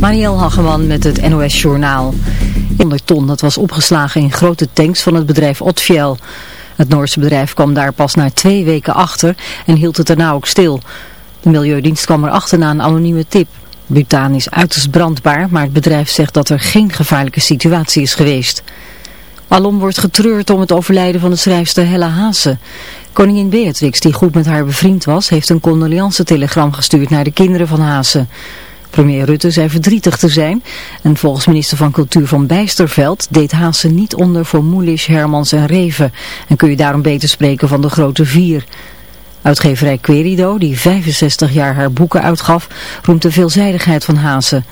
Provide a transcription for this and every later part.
Marielle Hageman met het NOS Journaal. 100 ton dat was opgeslagen in grote tanks van het bedrijf Otfiel. Het Noorse bedrijf kwam daar pas na twee weken achter en hield het daarna ook stil. De Milieudienst kwam erachter na een anonieme tip. Butaan is uiterst brandbaar, maar het bedrijf zegt dat er geen gevaarlijke situatie is geweest. Alom wordt getreurd om het overlijden van de schrijfster Hella Haase. Koningin Beatrix, die goed met haar bevriend was, heeft een condoleance-telegram gestuurd naar de kinderen van Haase. Premier Rutte zei verdrietig te zijn en volgens minister van Cultuur van Bijsterveld deed Haase niet onder voor Moelisch, Hermans en Reven en kun je daarom beter spreken van de grote vier. Uitgeverij Querido, die 65 jaar haar boeken uitgaf, roemt de veelzijdigheid van Haase.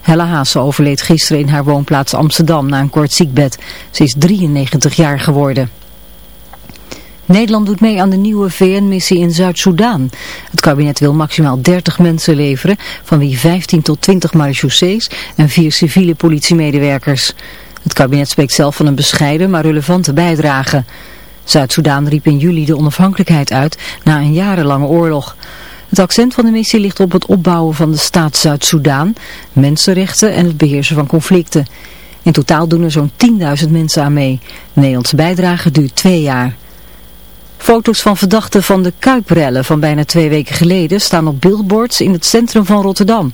Hella Haase overleed gisteren in haar woonplaats Amsterdam na een kort ziekbed. Ze is 93 jaar geworden. Nederland doet mee aan de nieuwe VN-missie in Zuid-Soedan. Het kabinet wil maximaal 30 mensen leveren, van wie 15 tot 20 marechaussees en 4 civiele politiemedewerkers. Het kabinet spreekt zelf van een bescheiden maar relevante bijdrage. Zuid-Soedan riep in juli de onafhankelijkheid uit na een jarenlange oorlog. Het accent van de missie ligt op het opbouwen van de staat Zuid-Soedan, mensenrechten en het beheersen van conflicten. In totaal doen er zo'n 10.000 mensen aan mee. De Nederlandse bijdrage duurt twee jaar. Foto's van verdachten van de Kuiprellen van bijna twee weken geleden staan op billboards in het centrum van Rotterdam.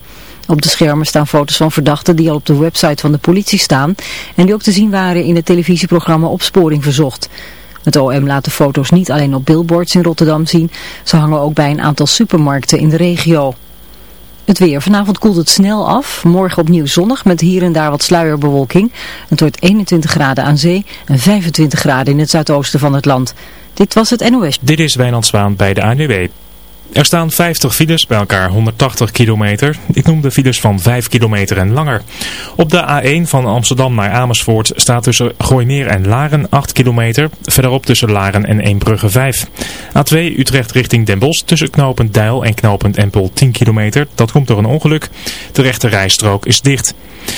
Op de schermen staan foto's van verdachten die al op de website van de politie staan en die ook te zien waren in het televisieprogramma Opsporing Verzocht. Het OM laat de foto's niet alleen op billboards in Rotterdam zien, ze hangen ook bij een aantal supermarkten in de regio. Het weer. Vanavond koelt het snel af. Morgen opnieuw zonnig met hier en daar wat sluierbewolking. Het wordt 21 graden aan zee en 25 graden in het zuidoosten van het land. Dit was het NOS. Dit is Wijnand Zwaan bij de ANWB. Er staan 50 files, bij elkaar 180 kilometer. Ik noem de files van 5 kilometer en langer. Op de A1 van Amsterdam naar Amersfoort staat tussen Gooimeer en Laren 8 kilometer. Verderop tussen Laren en Eembrugge 5. A2 Utrecht richting Den Bosch tussen knooppunt Deil en knooppunt Empel 10 kilometer. Dat komt door een ongeluk. De rechte rijstrook is dicht.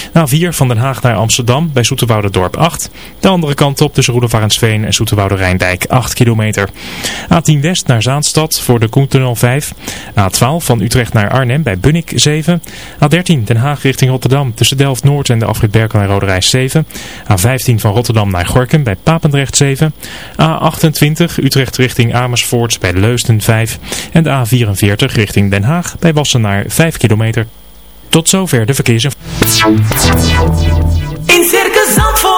A4 van Den Haag naar Amsterdam bij Dorp 8. De andere kant op tussen Roedevarensveen en Zoeterwoude Rijndijk 8 kilometer. A10 West naar Zaanstad voor de Koentunnel 5. A12 van Utrecht naar Arnhem bij Bunnik 7. A13 Den Haag richting Rotterdam tussen Delft-Noord en de afrit Berkel en Roderijs 7. A15 van Rotterdam naar Gorkum bij Papendrecht 7. A28 Utrecht richting Amersfoort bij Leusden 5. En de A44 richting Den Haag bij Wassenaar 5 kilometer. Tot zover de verkeersinformatie. In Circus Zandvoort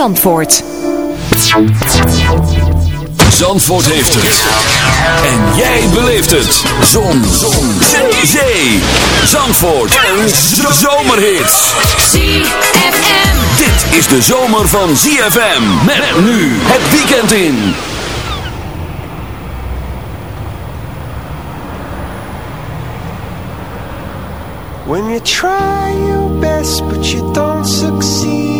Zandvoort. Zandvoort heeft het. En jij beleeft het. Zon. Zon. Zee. Zandvoort. Een zomerhit. ZFM. Dit is de zomer van ZFM. Met nu het weekend in. When you try your best but you don't succeed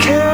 care.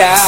I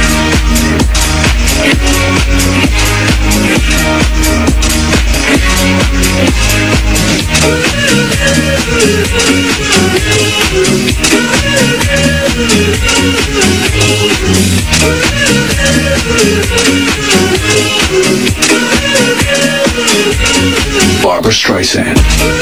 Streisand.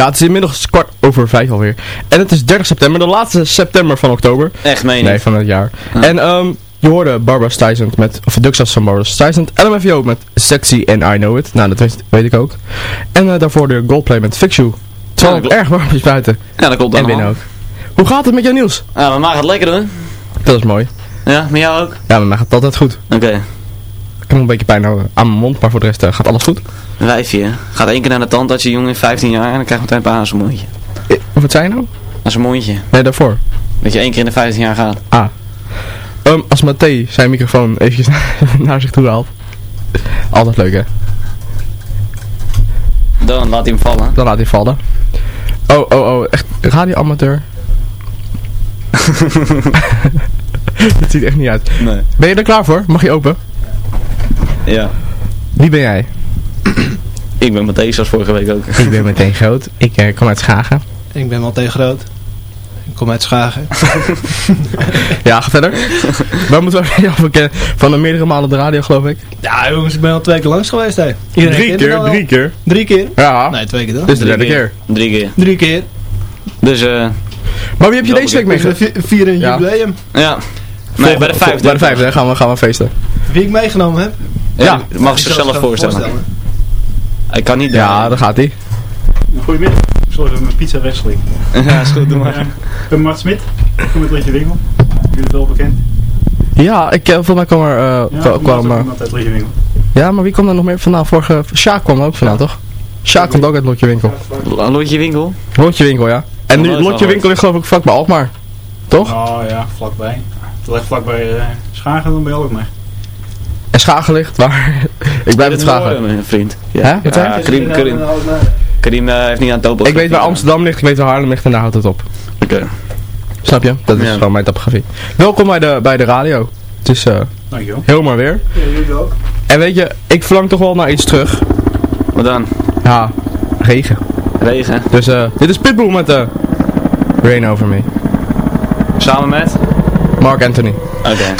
Ja, het is inmiddels kwart over vijf alweer. En het is 30 september, de laatste september van oktober. Echt, meen Nee, niet? van het jaar. En ehm je hoorde Barbara Streisand met, of Duxas van Barbara Streisand. LMFAO met Sexy and I Know It. Nou, dat weet, weet ik ook. En eh, daarvoor de Goldplay met Fix You. Terwijl Ja, het erg warm is buiten. Ja, dat klopt En allemaal. binnen ook. Hoe gaat het met jouw nieuws? Ja, maar mij gaat het lekker doen. Dat is mooi. Ja, met jou ook? Ja, met mij gaat het altijd goed. Oké. Heb nog een beetje pijn aan mijn mond, maar voor de rest eh, gaat alles goed. Een wijfje? Gaat één keer naar de tandarts, je jongen, 15 jaar, en dan krijgt meteen een paar aan zijn mondje. Eh, Wat zei je nou? Aan zijn mondje. Nee, daarvoor. Dat je één keer in de 15 jaar gaat. Ah. Ehm, als Matthé zijn microfoon eventjes naar zich toe haalt. Altijd leuk, hè? Dan laat hij hem vallen. Dan laat hij vallen. Oh, oh, oh. Echt radioamateur. Het ziet echt niet uit. Nee. Ben je er klaar voor? Mag je open? Ja. Wie ben jij? Ik ben Matthäus, zoals vorige week ook. Ik ben meteen groot. Ik eh, kom uit Schagen. Ik ben Matthé Groot. Ik kom uit Schagen. Ja, ga verder. Waar moeten we jou bekennen? Van de meerdere malen de radio, geloof ik. Ja jongens, ik ben al twee keer langs geweest hè. Iedereen Drie keer, drie keer. Drie keer? Ja. Nee, twee keer dan. Is de derde keer. Drie keer. Drie keer. Dus, eh... Maar wie heb je deze week We meegenomen? vieren een Ja. jubileum. Ja. Nee, bij de vijfde. Bij de vijfde gaan we, gaan we feesten. Wie ik meegenomen heb. Ja, Ja. mag zich zelf voorstellen. Ik kan niet... Ja, daar gaat hij. Goedemiddag. Even mijn pizza wegslikken. Ja, is goed, doe maar. Ja, ik ben Mart Smit. Ik kom uit Lichtje Winkel. Jullie het wel bekend? Ja, ik, eh, volgens mij kwam er... eh, Ja, kwam, eh, uit Winkel. ja, maar wie kwam er nog meer vandaan? Vorige... Sjaak kwam er ook vandaan, toch? Sjaak komt ook uit Lotje Winkel. Lotje Winkel? Lotje Winkel, ja. En nu, dat is Lotje Winkel ligt geloof ik vlak bij Alkmaar. Toch? Oh ja, vlakbij. Het ligt vlakbij uh, Schagen, dan ben je ligt waar? ik blijf het vragen. Mijn vriend. Wat Ja? Karim, Karim, Karim eh, heeft niet aan topo. Ik weet waar Amsterdam ligt, ik weet waar Haarlem ligt en daar houdt het op. Oké. Snap je? Dat is Ja. gewoon mijn topografie. Welkom bij de, bij de radio. Het is eh Dankjewel. heel maar weer. Ja, jullie ook. En weet je, ik verlang toch wel naar iets terug. Wat dan? Ja, regen. Regen. Dus eh, dit is Pitbull met de Rain Over Me. Samen met? Mark Anthony. Oké.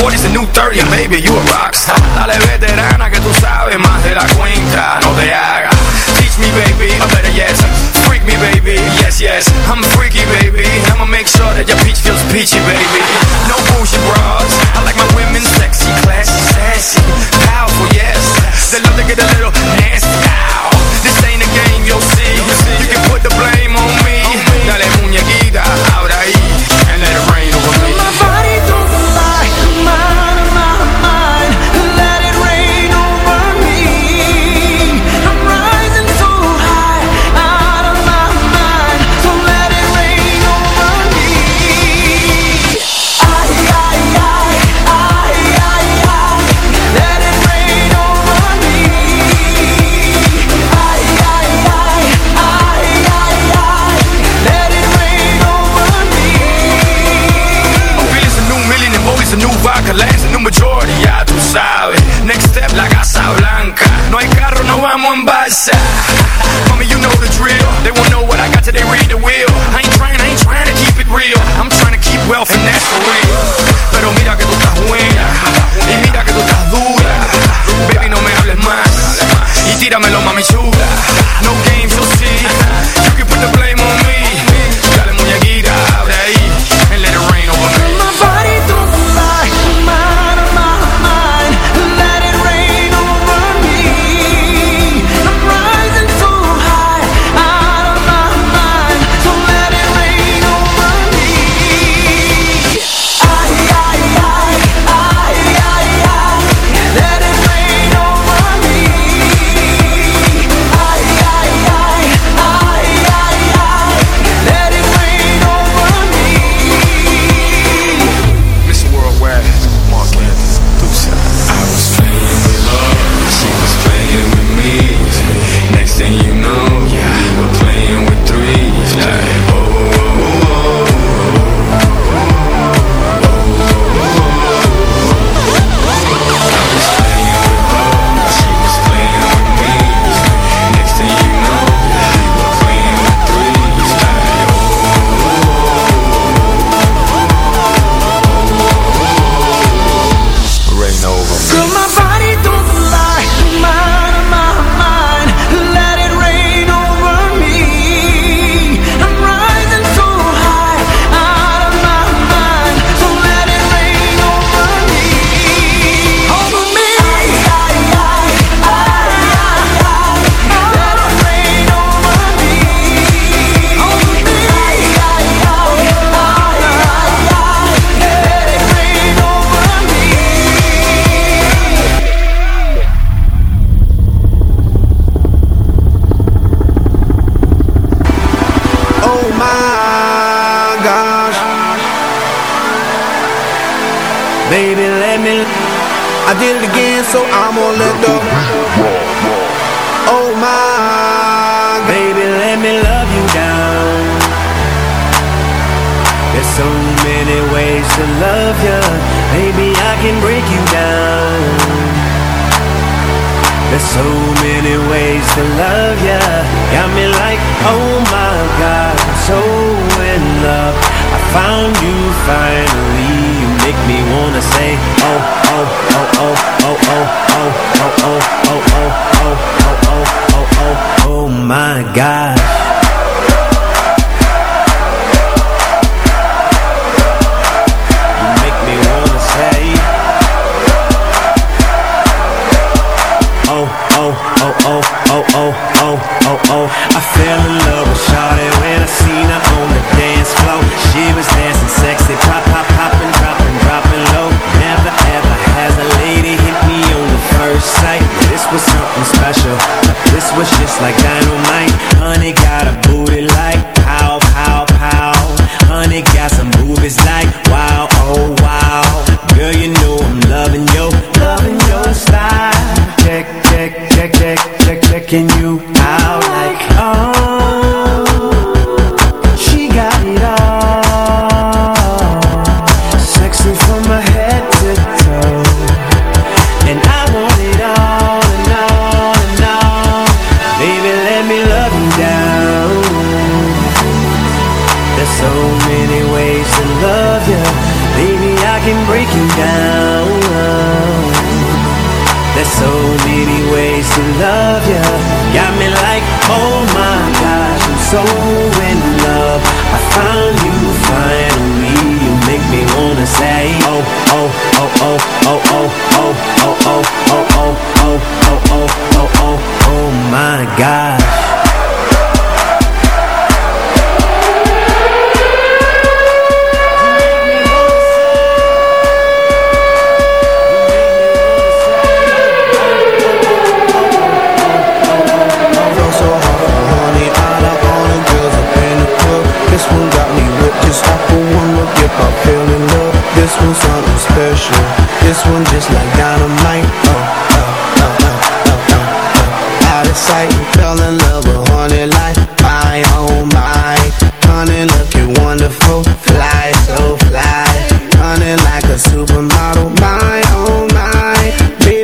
40's a new 30, and baby, you a rockstar. Dale veterana que tú sabes más de la cuenta, no te hagas. Teach me, baby, or better yet, freak me, baby, yes, yes. I'm freaky, baby, I'ma make sure that your peach feels peachy, baby. No bullshit bras, I like my women sexy, classy, sassy, powerful, yes. They love to get a little nasty, ow. This ain't a game, you'll see.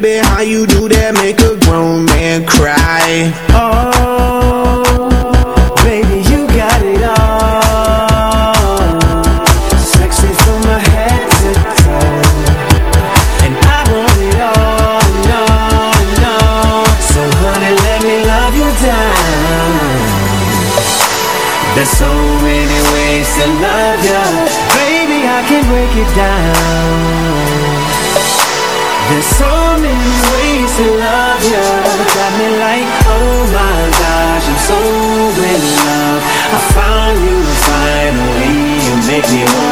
Baby, how you do that? Make a grown man cry. Oh, baby, you got it all. Sexy from my head to toe. And I want it all, no, no. So honey, let me love you down. There's so many ways to love ya. Baby, I can break it down. You.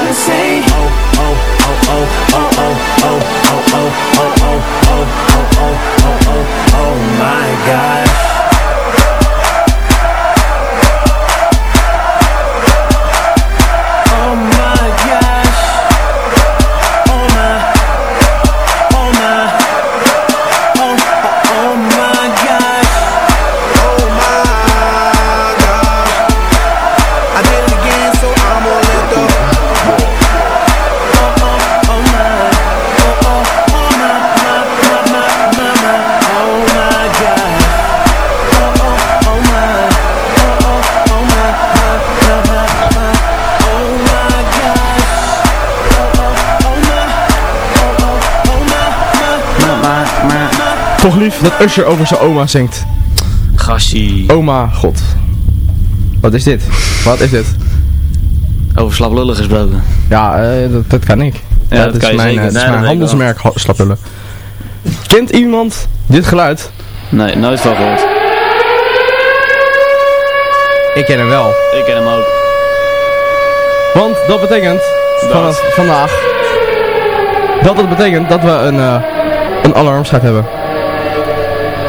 Toch lief dat Usher over zijn oma zingt. Gassie. Oma, god. Wat is dit? Wat is dit? Over slap lullen gesproken. Ja, eh, dat, kan ik. Dat, is mijn, eh, handelsmerk slaplullen. Kent iemand dit geluid? Nee, nooit van gehoord. Ik ken hem wel. Ik ken hem ook. Want dat betekent dat. vanaf vandaag dat het betekent dat we een, uh, een alarmschakel hebben.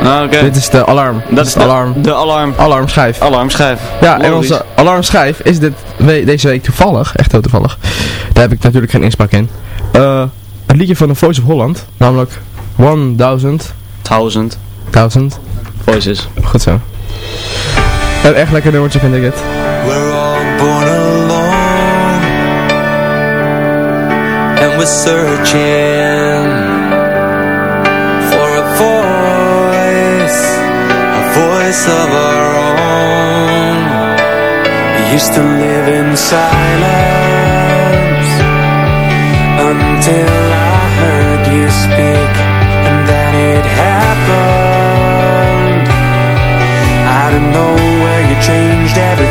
Ah, dit is de alarm. Dat is de alarm. De alarm. Alarmschijf. Alarmschijf. Ja, en onze alarmschijf is dit deze week toevallig, echt heel toevallig, daar heb ik natuurlijk geen inspraak in, uh, het liedje van de Voice of Holland, namelijk 1000. 1000. 1000. Voices. Goed zo. Een echt lekker nummertje vind ik het. We're all born alone And we're searching of our own. We used to live in silence Until I heard you speak And then it happened. Out of nowhere you changed everything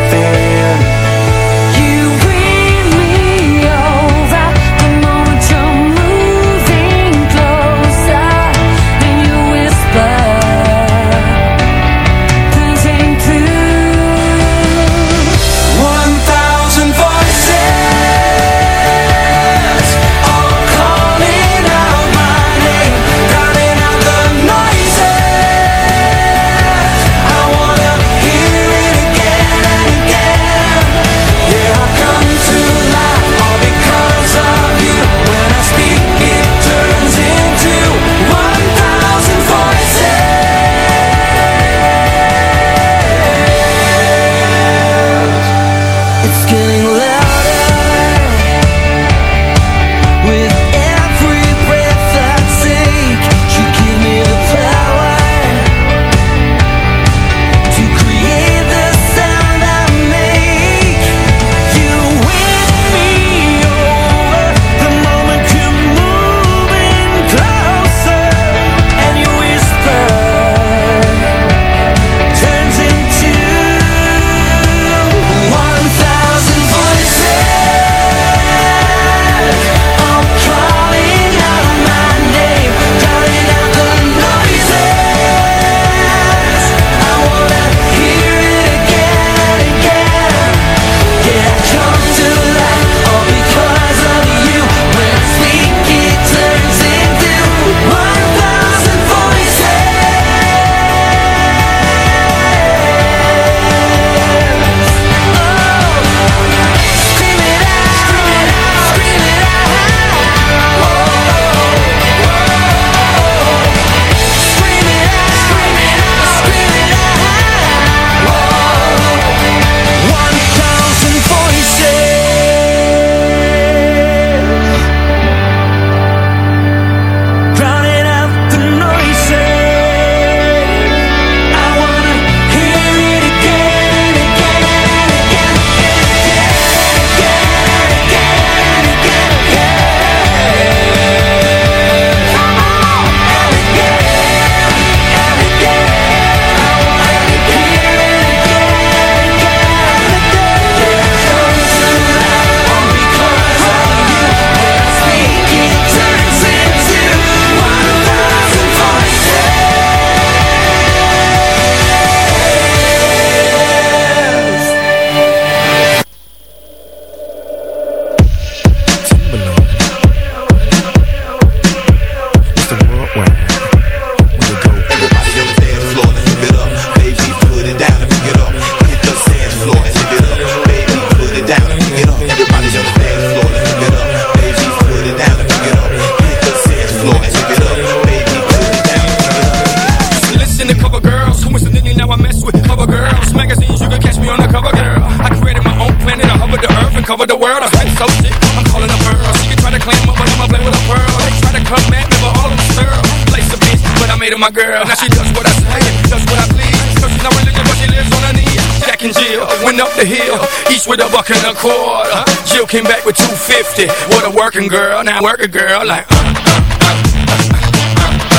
my girl. Now she does what I say, does what I please. Cause she's not religious, but she lives on her knees. Jack and Jill went up the hill, each with a buck and a quarter. Jill came back with 250. What a working girl. Now work a girl like, uh, uh, uh,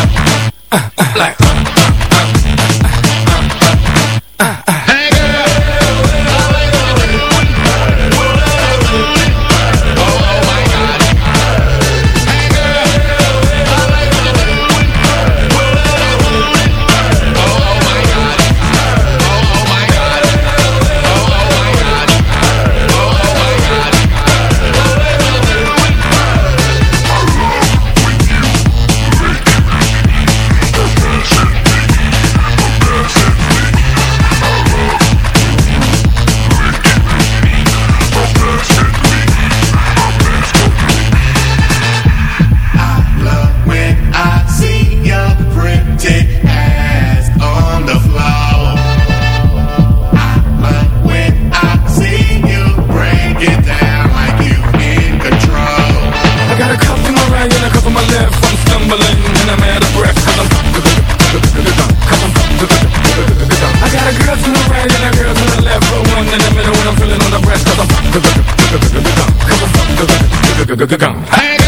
uh, uh, uh, like, I'm out of I'm I got a girl to the right and a girl to the left. But one in the middle when I'm feeling on the I'm Hey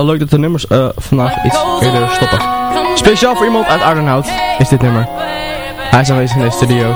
Wel leuk dat de nummers eh, vandaag iets eerder stoppen. Speciaal voor iemand uit Ardenhout is dit nummer. Hij is aanwezig in de studio.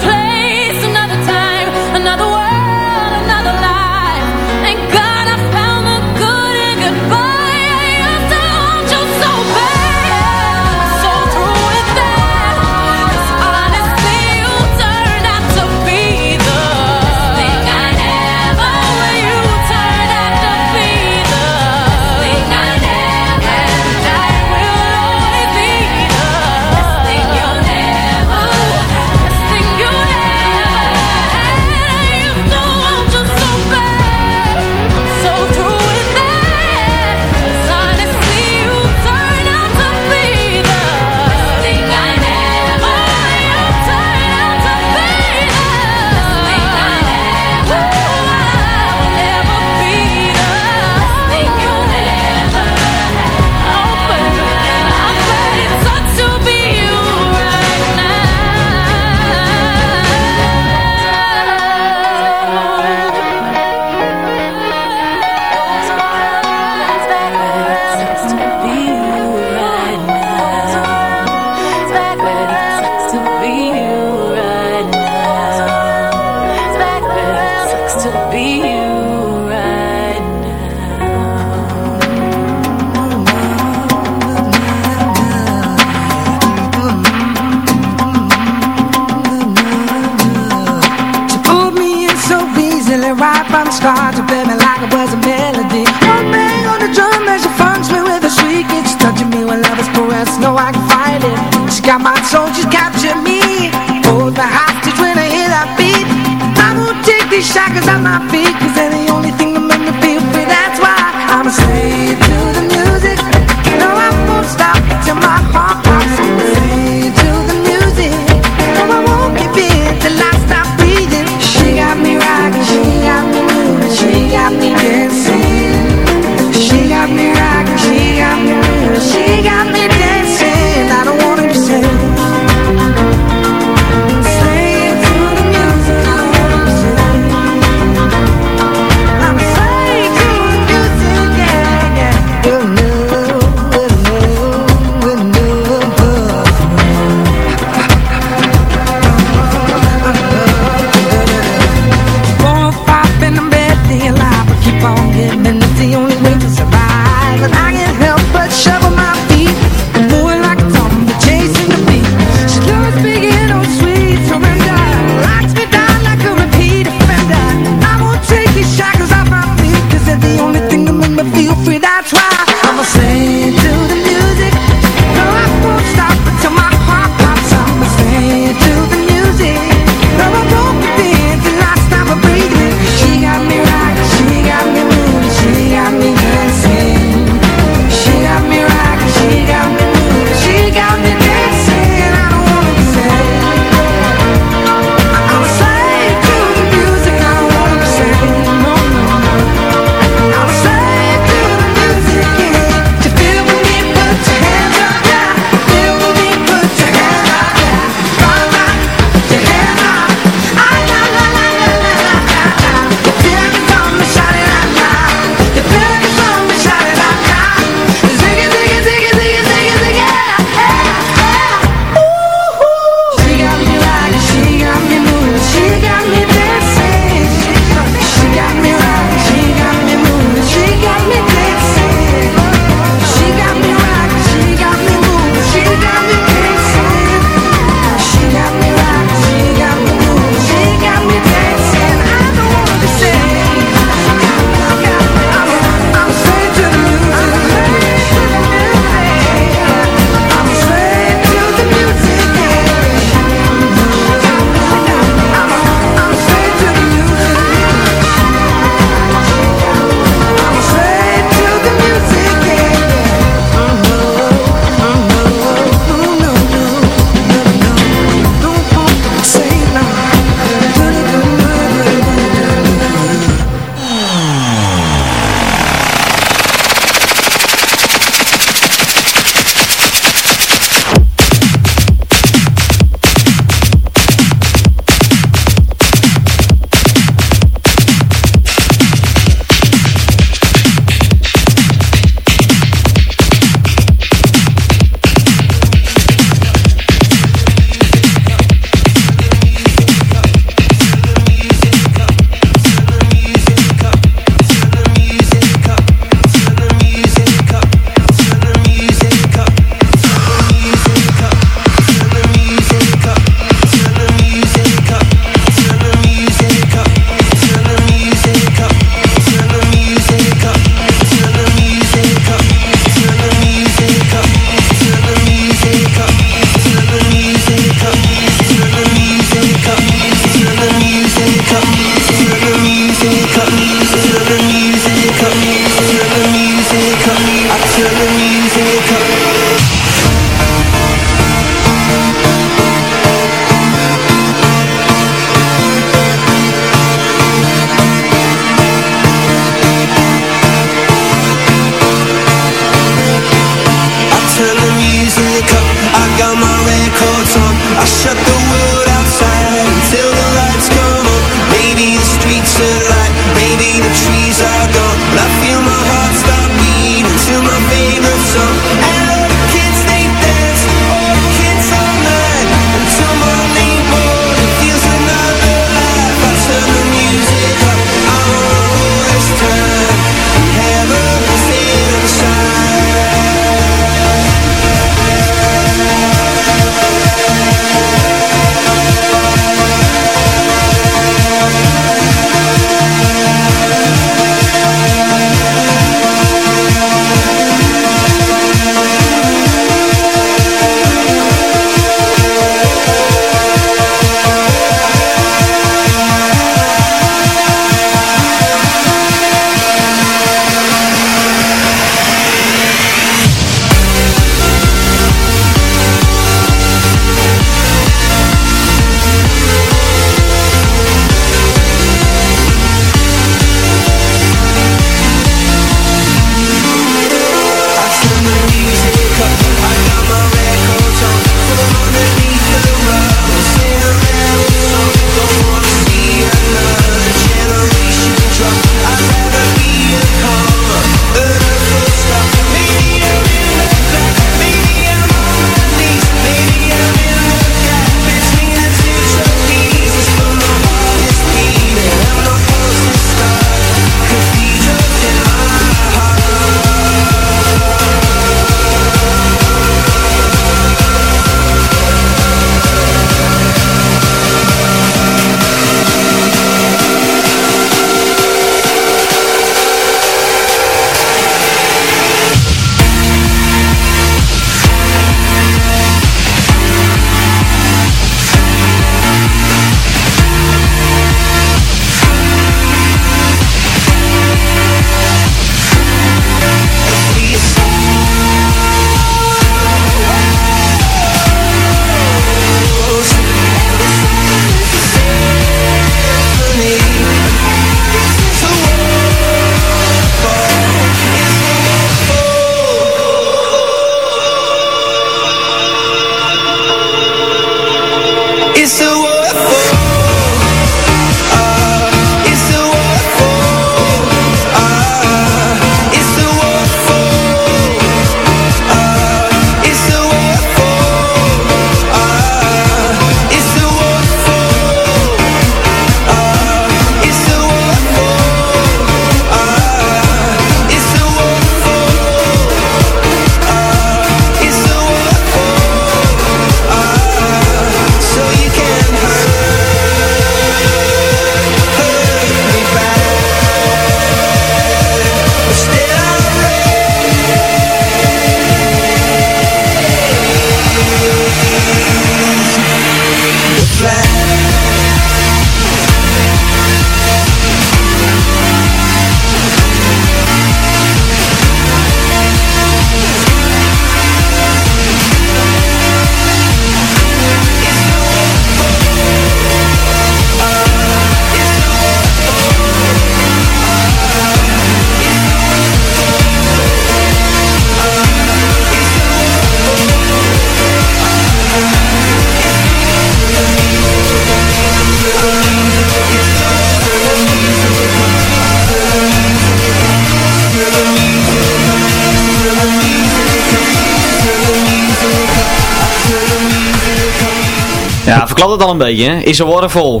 Ja, verklapt het al een beetje, hè? Is a waterfall.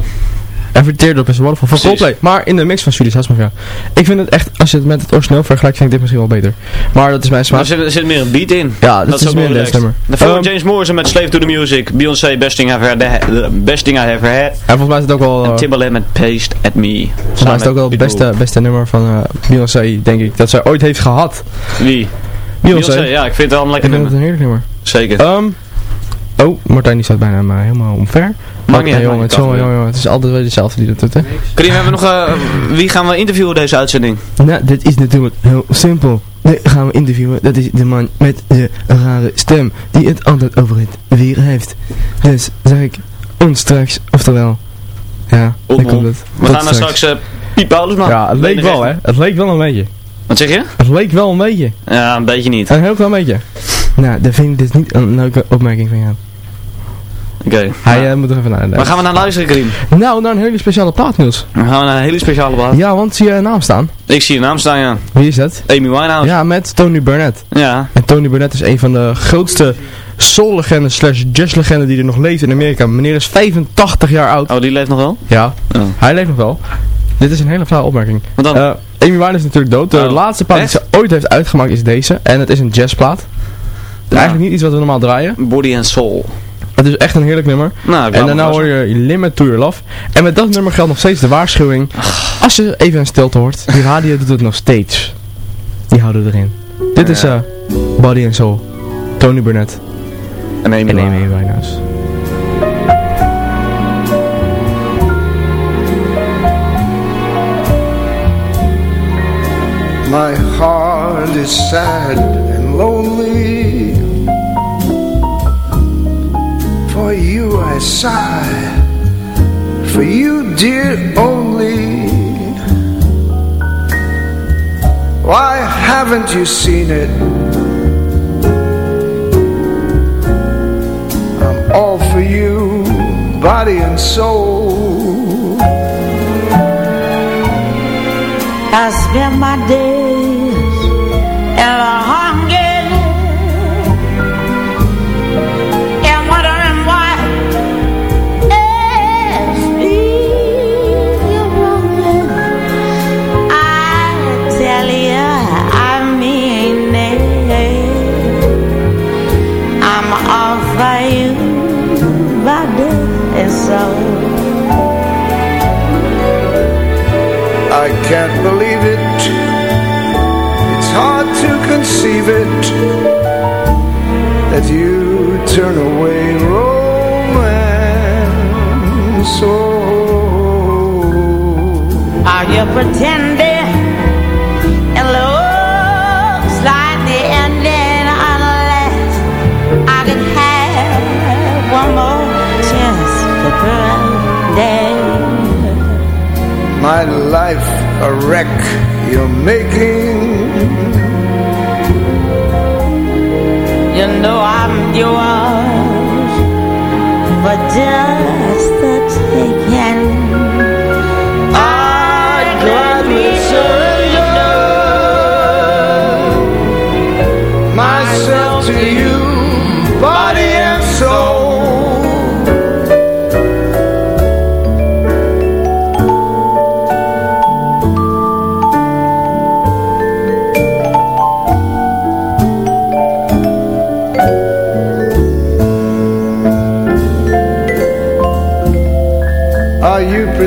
Every Teardrop is a Waterfall van. Coldplay. Maar in de mix van House Mafia. Ik vind het echt, als je het met het origineel vergelijkt, vind ik dit misschien wel beter. Maar dat is mijn smaak. Er zit, er zit meer een beat in. Ja, dat is ook meer een nummer. Daarvoor Ehm, James Morrison met Slave to the Music. Beyoncé, Best Thing I've the best thing I ever had. En volgens mij is het ook wel... En eh, Timbaland met Paste at Me. volgens mij is het ook wel het beste, beste nummer van eh, Beyoncé, denk ik, dat zij ooit heeft gehad. Wie? Beyoncé. Ja, ik vind het wel een Ik lekker nummer. een heerlijk nummer. Zeker. Ehm, oh, Martijn die staat bijna maar helemaal omver. Maakt niet uit, jongen, het, jongen, het is altijd weer dezelfde die dat doet, hè? Karim, hebben we nog... eh, wie gaan we interviewen deze uitzending? Nou, dit is natuurlijk heel simpel. Nu gaan we interviewen. Dat is de man met de rare stem. Die het altijd over het weer heeft. Dus zeg ik ons straks. Oftewel. Ja, Oepel. komt het. We gaan naar straks uh, Piet Paulusman. Ja, het leek wel hè. Het leek wel een beetje. Wat zeg je? Het leek wel een beetje. Ja, een beetje niet. Een heel klein beetje. Nou, dat vind ik dus niet een leuke opmerking van jou. Oké. Hij eh, moet er even naar. Waar gaan we naar luisteren, Karim? Nou, naar een hele speciale plaat, Niels. We gaan naar een hele speciale plaat. Ja, want zie je naam staan? Ik zie je naam staan, ja. Wie is dat? Amy Winehouse. Ja, met Tony Burnett. Ja. En Tony Burnett is een van de grootste soul-legenden slash jazz-legenden die er nog leeft in Amerika. Meneer is 85 jaar oud. Oh, die leeft nog wel? Ja, Oh. hij leeft nog wel. Dit is een hele flauwe opmerking. Wat dan? Eh, Amy Winehouse is natuurlijk dood. De Oh. laatste plaat die ze ooit heeft uitgemaakt is deze. En het is een jazzplaat. Eigenlijk niet iets wat we normaal draaien. Body and Soul. Het is echt een heerlijk nummer. Nou, en daarna hoor je Limit to Your Love. En met dat nummer geldt nog steeds de waarschuwing. Als je even een stilte hoort, die radio doet het nog steeds. Die houden we erin. Dit is eh Body and Soul. Tony Burnett En Amy en. Amy Winehouse. My heart is sad and lonely. You I sigh, for you, dear, only. Why haven't you seen it? I'm all for you, body and soul. I spend my days in can't believe it. It's hard to conceive it that you turn away romance. Oh, Are you pretending? It looks like the ending unless I can have one more chance to pretend. my life a wreck you're making. You know I'm yours But just the taking. I'd gladly surrender Myself to you.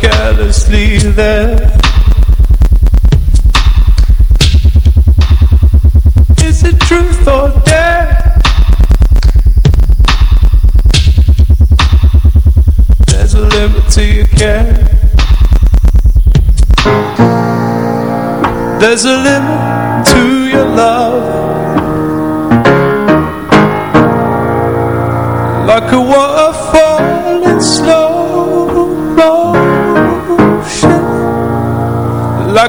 carelessly there. Is it truth or dare? There's a limit to your care. There's a limit to your love. Like a waterfall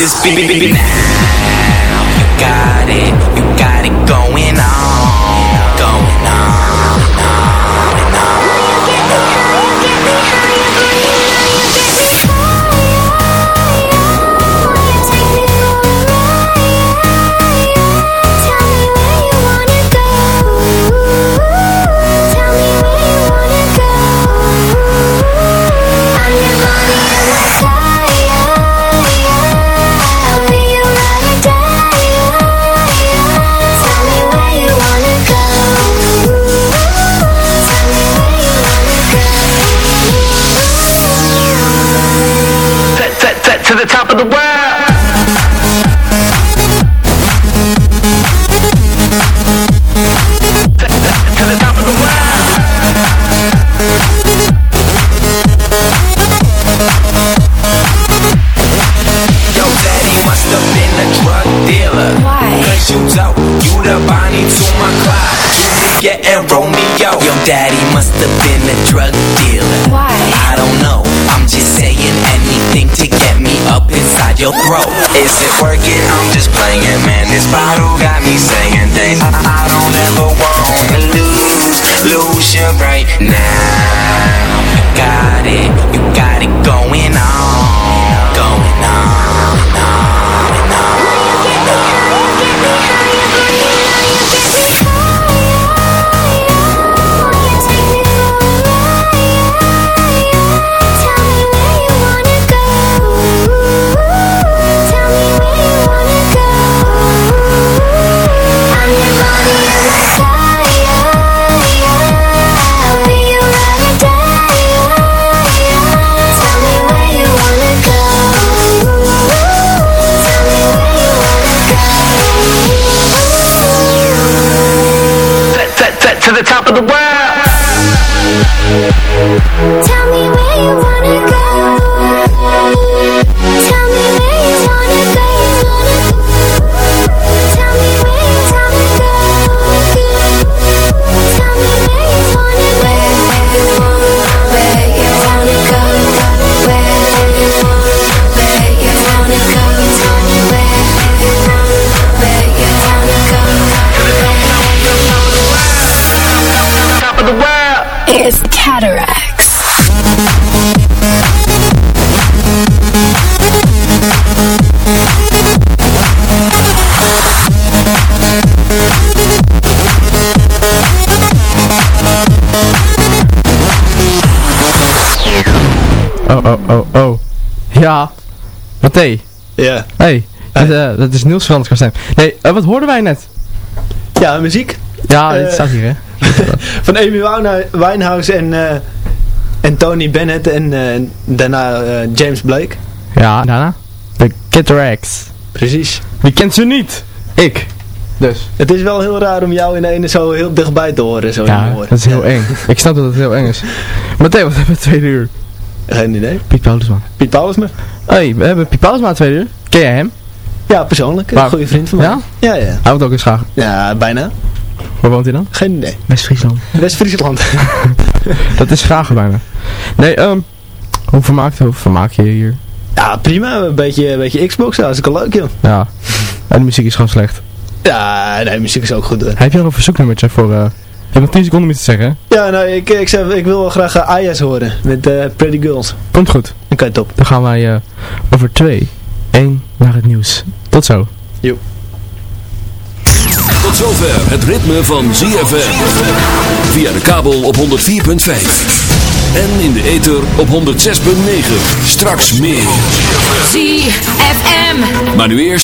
this beat. Ja. Mathé. Ja. Hey, dat, eh, dat is Niels Frans stem. Nee, eh, wat hoorden wij net? Ja, muziek. Ja, dit Eh, staat hier, hè? Van Amy Winehouse- en, en Tony Bennett en daarna James Blake. Ja, daarna? De Cataracts. Precies. Wie kent ze niet? Ik. Dus. Het is wel heel raar om jou in de ene zo heel dichtbij te horen. Zo in Ja, dat is heel eng. Ik snap dat het heel eng is. Mathé, wat hebben we tweede uur? Geen idee. Piet Paulusma. Piet Paulusma? Hey, we hebben Piet Paulusma tweede uur. Ken jij hem? Ja, persoonlijk. Een goede vriend van mij. Ja? Ja, ja. Hij woont ook in Schagen. Ja, bijna. Waar woont hij dan? Geen idee. West-Friesland. West-Friesland. Dat is Schagen bijna. Nee, ehm... hoe vermaakt, hoe vermaak je je hier? ja, prima. Een beetje, een beetje Xbox. Dat is ook leuk, joh. Ja. En de muziek is gewoon slecht. Ja, nee, muziek is ook goed. hoor. Heb je nog een verzoeknummertje voor... eh je hebt nog 10 seconden om iets te zeggen? Ja, nou, ik, ik, zeg, ik wil wel graag uh, Ayas horen. Met eh, Pretty Girls. Komt goed. Oké, top. Dan gaan wij eh, over 2, 1 naar het nieuws. Tot zo. Jo. Tot zover het ritme van ZFM. Via de kabel op 104.5. En in de ether op 106.9. Straks meer. ZFM. Maar nu eerst.